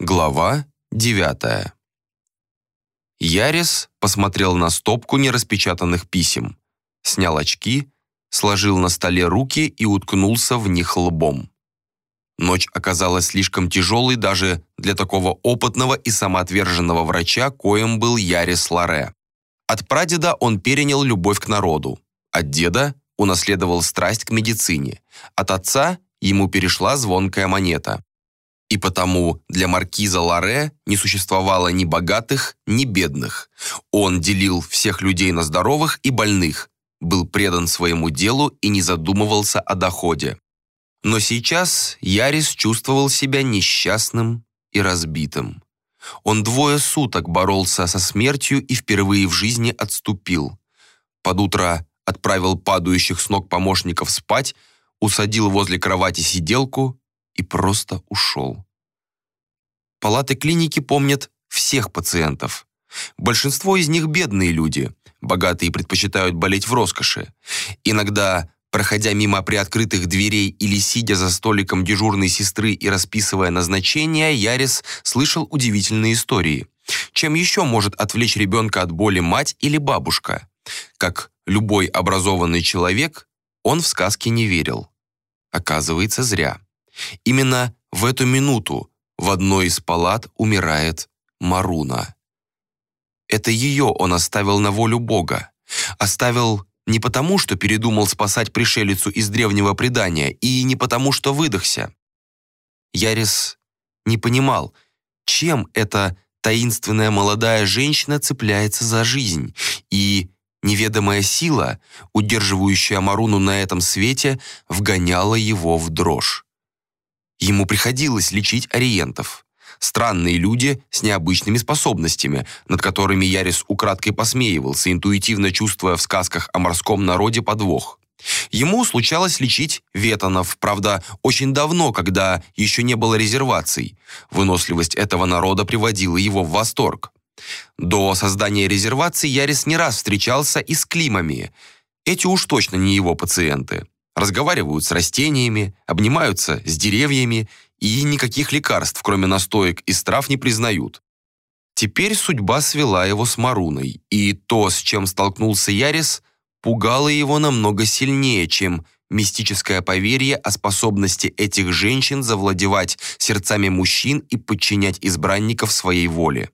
Глава 9. Ярис посмотрел на стопку нераспечатанных писем, снял очки, сложил на столе руки и уткнулся в них лбом. Ночь оказалась слишком тяжелой даже для такого опытного и самоотверженного врача, коим был Ярис Ларе. От прадеда он перенял любовь к народу, от деда унаследовал страсть к медицине, от отца ему перешла звонкая монета. И потому для маркиза Ларе не существовало ни богатых, ни бедных. Он делил всех людей на здоровых и больных, был предан своему делу и не задумывался о доходе. Но сейчас Ярис чувствовал себя несчастным и разбитым. Он двое суток боролся со смертью и впервые в жизни отступил. Под утро отправил падающих с ног помощников спать, усадил возле кровати сиделку и просто ушел. Палаты клиники помнят всех пациентов. Большинство из них бедные люди, богатые предпочитают болеть в роскоши. Иногда, проходя мимо приоткрытых дверей или сидя за столиком дежурной сестры и расписывая назначения, Ярис слышал удивительные истории. Чем еще может отвлечь ребенка от боли мать или бабушка? Как любой образованный человек, он в сказки не верил. Оказывается, зря. Именно в эту минуту в одной из палат умирает Маруна. Это ее он оставил на волю Бога. Оставил не потому, что передумал спасать пришелицу из древнего предания, и не потому, что выдохся. Ярис не понимал, чем эта таинственная молодая женщина цепляется за жизнь, и неведомая сила, удерживающая Маруну на этом свете, вгоняла его в дрожь. Ему приходилось лечить ориентов. Странные люди с необычными способностями, над которыми Ярис украдкой посмеивался, интуитивно чувствуя в сказках о морском народе подвох. Ему случалось лечить ветонов, правда, очень давно, когда еще не было резерваций. Выносливость этого народа приводила его в восторг. До создания резервации Ярис не раз встречался и с климами. Эти уж точно не его пациенты разговаривают с растениями, обнимаются с деревьями и никаких лекарств, кроме настоек из трав, не признают. Теперь судьба свела его с Маруной, и то, с чем столкнулся Ярис, пугало его намного сильнее, чем мистическое поверье о способности этих женщин завладевать сердцами мужчин и подчинять избранников своей воле.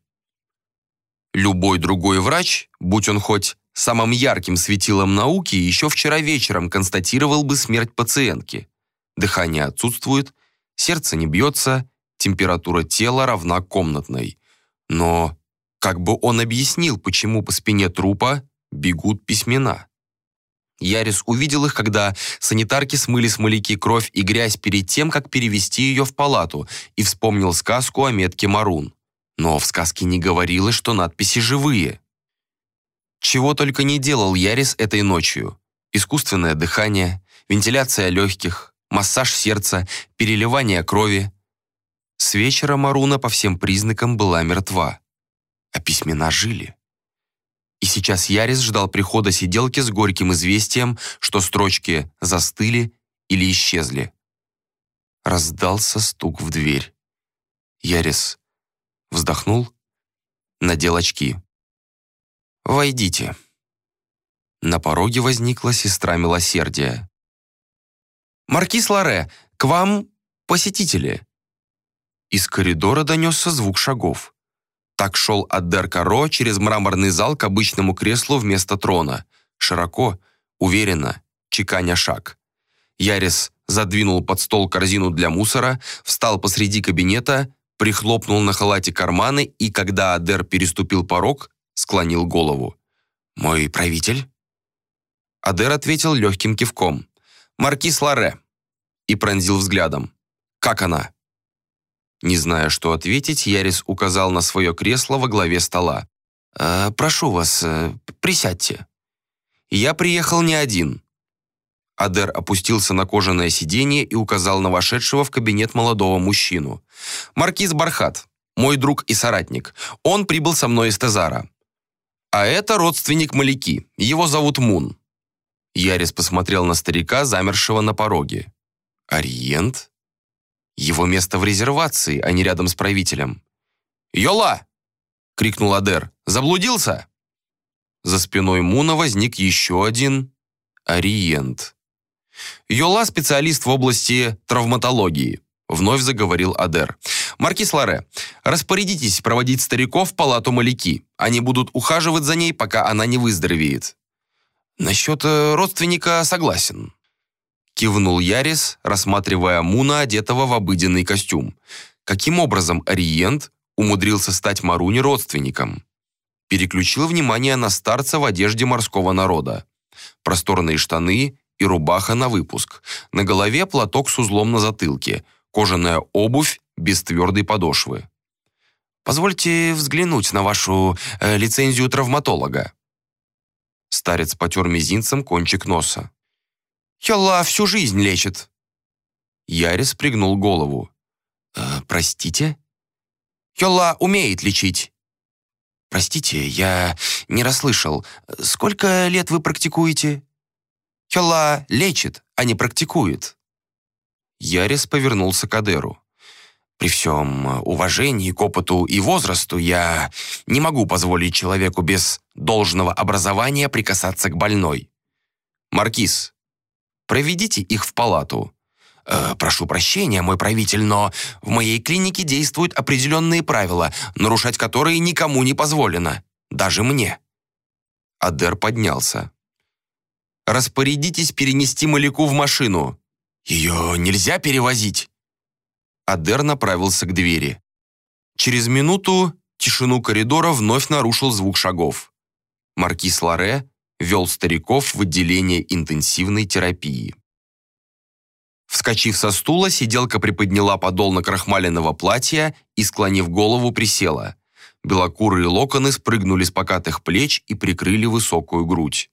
Любой другой врач, будь он хоть самым ярким светилом науки, еще вчера вечером констатировал бы смерть пациентки. Дыхание отсутствует, сердце не бьется, температура тела равна комнатной. Но как бы он объяснил, почему по спине трупа бегут письмена? Ярис увидел их, когда санитарки смыли с маляки кровь и грязь перед тем, как перевести ее в палату, и вспомнил сказку о метке Марун. Но в сказке не говорилось, что надписи живые. Чего только не делал Ярис этой ночью. Искусственное дыхание, вентиляция легких, массаж сердца, переливание крови. С вечера Маруна по всем признакам была мертва. А письмена жили. И сейчас Ярис ждал прихода сиделки с горьким известием, что строчки застыли или исчезли. Раздался стук в дверь. Ярис вздохнул, надел очки. «Войдите». На пороге возникла сестра милосердия. «Маркиз Ларе, к вам посетители». Из коридора донесся звук шагов. Так шел Адер Каро через мраморный зал к обычному креслу вместо трона. Широко, уверенно, чеканя шаг. Ярис задвинул под стол корзину для мусора, встал посреди кабинета, прихлопнул на халате карманы и, когда Адер переступил порог, склонил голову. «Мой правитель?» Адер ответил легким кивком. «Маркиз Ларе». И пронзил взглядом. «Как она?» Не зная, что ответить, Ярис указал на свое кресло во главе стола. «Э, «Прошу вас, э, присядьте». «Я приехал не один». Адер опустился на кожаное сиденье и указал на вошедшего в кабинет молодого мужчину. «Маркиз Бархат, мой друг и соратник. Он прибыл со мной из Тезара. А это родственник Маляки. Его зовут Мун. Ярис посмотрел на старика, замершего на пороге. Ориент? Его место в резервации, а не рядом с правителем. «Йола!» — крикнул Адер. «Заблудился?» За спиной Муна возник еще один Ориент. «Йола – специалист в области травматологии», – вновь заговорил Адер. «Маркис Ларе, распорядитесь проводить стариков в палату Маляки. Они будут ухаживать за ней, пока она не выздоровеет». «Насчет э, родственника согласен», – кивнул Ярис, рассматривая Муна, одетого в обыденный костюм. Каким образом Ориент умудрился стать Маруни родственником? Переключил внимание на старца в одежде морского народа. Просторные штаны и рубаха на выпуск. На голове платок с узлом на затылке. Кожаная обувь без твердой подошвы. «Позвольте взглянуть на вашу э, лицензию травматолога». Старец потер мизинцем кончик носа. «Хелла всю жизнь лечит». Ярис пригнул голову. «Э, «Простите?» «Хелла умеет лечить». «Простите, я не расслышал. Сколько лет вы практикуете?» «Хелла лечит, а не практикует». Ярис повернулся к Адеру. «При всем уважении к опыту и возрасту я не могу позволить человеку без должного образования прикасаться к больной. Маркиз, проведите их в палату. Э, «Прошу прощения, мой правитель, но в моей клинике действуют определенные правила, нарушать которые никому не позволено, даже мне». Адер поднялся. «Распорядитесь перенести Маляку в машину. Ее нельзя перевозить». Адер направился к двери. Через минуту тишину коридора вновь нарушил звук шагов. Маркиз Ларе вел стариков в отделение интенсивной терапии. Вскочив со стула, сиделка приподняла подол накрахмаленного платья и, склонив голову, присела. Белокурые локоны спрыгнули с покатых плеч и прикрыли высокую грудь.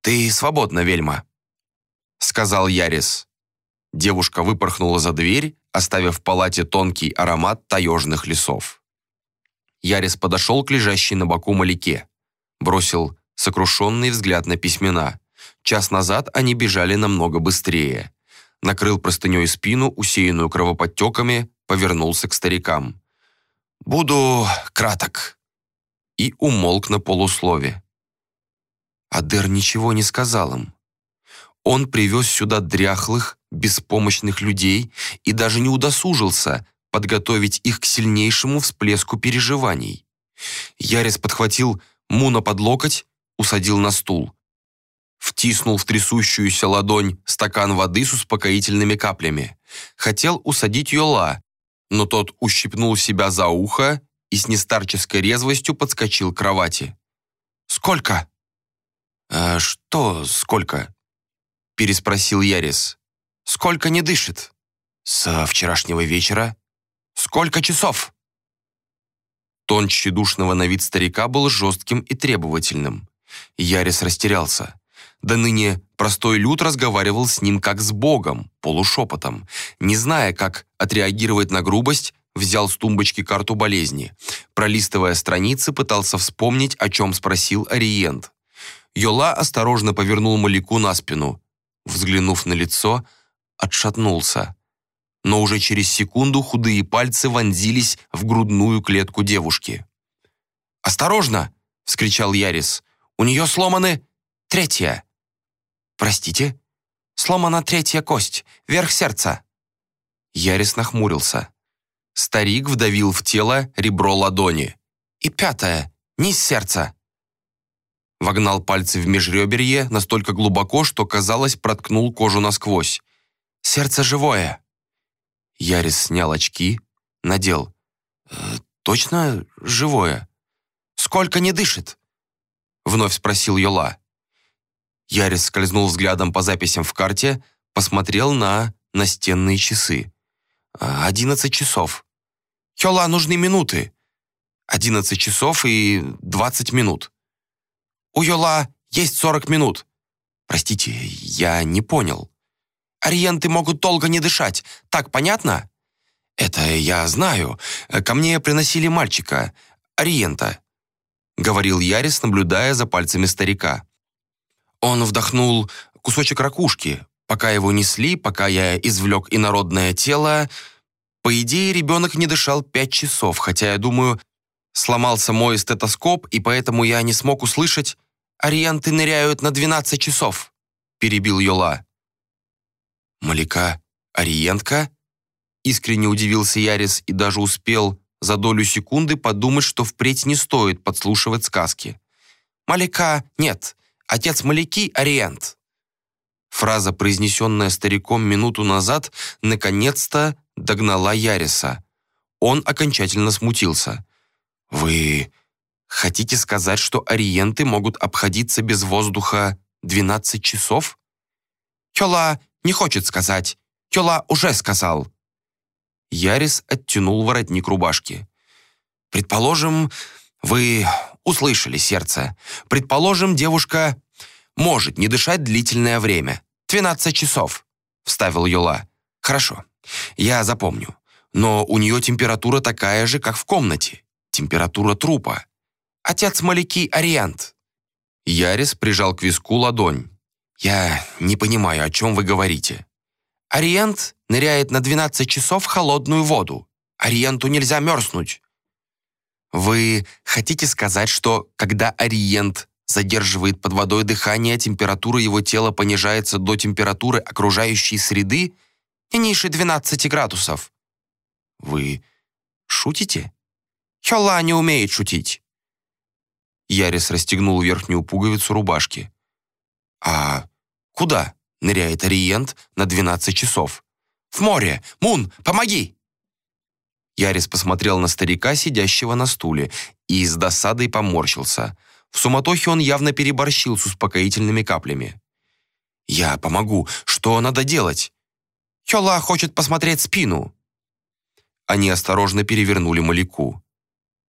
«Ты свободна, Вельма», — сказал Ярис. Девушка выпорхнула за дверь, оставив в палате тонкий аромат таежных лесов. Ярис подошел к лежащей на боку Маляке. Бросил сокрушенный взгляд на письмена. Час назад они бежали намного быстрее накрыл простыней спину, усеянную кровоподтеками, повернулся к старикам. «Буду краток». И умолк на полуслове. Адер ничего не сказал им. Он привез сюда дряхлых, беспомощных людей и даже не удосужился подготовить их к сильнейшему всплеску переживаний. Ярис подхватил Муна под локоть, усадил на стул втиснул в трясущуюся ладонь стакан воды с успокоительными каплями. Хотел усадить Йола, но тот ущипнул себя за ухо и с нестарческой резвостью подскочил к кровати. «Сколько?» «А что сколько?» переспросил Ярис. «Сколько не дышит?» «Со вчерашнего вечера?» «Сколько часов?» Тон тщедушного на вид старика был жестким и требовательным. Ярис растерялся. До ныне простой люд разговаривал с ним как с богом, полушепотом. Не зная, как отреагировать на грубость, взял с тумбочки карту болезни. Пролистывая страницы, пытался вспомнить, о чем спросил Ориент. Йола осторожно повернул Маляку на спину. Взглянув на лицо, отшатнулся. Но уже через секунду худые пальцы вонзились в грудную клетку девушки. «Осторожно!» — вскричал Ярис. «У нее сломаны...» «Третья!» «Простите?» «Сломана третья кость, верх сердца». Ярис нахмурился. Старик вдавил в тело ребро ладони. «И пятая, низ сердца». Вогнал пальцы в межреберье настолько глубоко, что, казалось, проткнул кожу насквозь. «Сердце живое». Ярис снял очки, надел. «Э, «Точно живое?» «Сколько не дышит?» Вновь спросил Йола. Ярис скользнул взглядом по записям в карте, посмотрел на настенные часы. «Одиннадцать часов». «Хёла, нужны минуты». «Одиннадцать часов и двадцать минут». «У Йола есть сорок минут». «Простите, я не понял». «Ориенты могут долго не дышать, так понятно?» «Это я знаю. Ко мне приносили мальчика, Ориента», — говорил Ярис, наблюдая за пальцами старика. Он вдохнул кусочек ракушки. Пока его несли, пока я извлек инородное тело, По идее, ребенок не дышал пять часов, хотя, я думаю, сломался мой стетоскоп, и поэтому я не смог услышать «Ориенты ныряют на 12 часов», — перебил Йола. «Маляка Ориентка?» Искренне удивился Ярис и даже успел за долю секунды подумать, что впредь не стоит подслушивать сказки. «Маляка нет, отец Маляки — Ориент». Фраза, произнесенная стариком минуту назад, наконец-то догнала Яриса. Он окончательно смутился. «Вы хотите сказать, что ориенты могут обходиться без воздуха 12 часов?» «Кёла не хочет сказать. Кёла уже сказал». Ярис оттянул воротник рубашки. «Предположим, вы услышали сердце. Предположим, девушка может не дышать длительное время. 12 часов», — вставил Йола. «Хорошо, я запомню. Но у нее температура такая же, как в комнате. Температура трупа. Отец Маляки Ориент». Ярис прижал к виску ладонь. «Я не понимаю, о чем вы говорите». «Ориент ныряет на 12 часов в холодную воду. Ориенту нельзя мерзнуть». «Вы хотите сказать, что когда Ориент задерживает под водой дыхание, температура его тела понижается до температуры окружающей среды не ниже 12 градусов?» «Вы шутите?» «Хёла не умеет шутить». Ярис расстегнул верхнюю пуговицу рубашки. «А куда ныряет Ориент на 12 часов?» «В море! Мун, помоги!» Ярис посмотрел на старика, сидящего на стуле, и с досадой поморщился. В суматохе он явно переборщил с успокоительными каплями. «Я помогу. Что надо делать?» «Хёла хочет посмотреть спину». Они осторожно перевернули Маляку.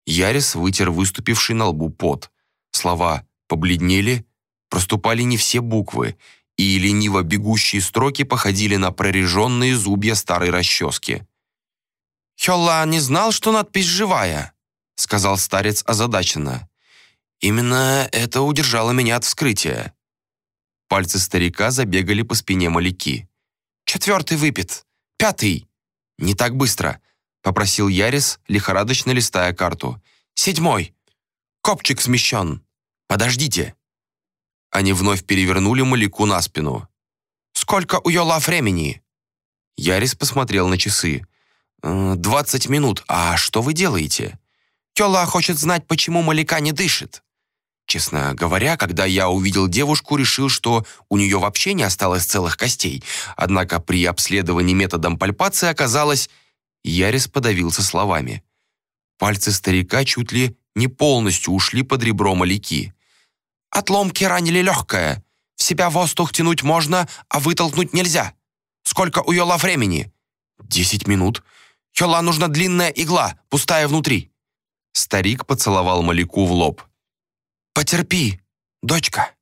Ярис вытер выступивший на лбу пот. Слова побледнели, проступали не все буквы, и лениво бегущие строки походили на прореженные зубья старой расчески. «Хёлла не знал, что надпись живая», — сказал старец озадаченно. «Именно это удержало меня от вскрытия». Пальцы старика забегали по спине маляки. «Четвертый выпит. Пятый. Не так быстро», — попросил Ярис, лихорадочно листая карту. «Седьмой. Копчик смещен. Подождите». Они вновь перевернули Маляку на спину. «Сколько у Йола времени?» Ярис посмотрел на часы. «Э, «Двадцать минут. А что вы делаете?» «Йола хочет знать, почему Маляка не дышит». Честно говоря, когда я увидел девушку, решил, что у нее вообще не осталось целых костей. Однако при обследовании методом пальпации оказалось... Ярис подавился словами. Пальцы старика чуть ли не полностью ушли под ребро маляки. «Отломки ранили легкое. В себя воздух тянуть можно, а вытолкнуть нельзя. Сколько у Йола времени?» «Десять минут. Йола нужна длинная игла, пустая внутри». Старик поцеловал маляку в лоб. «Потерпи, дочка».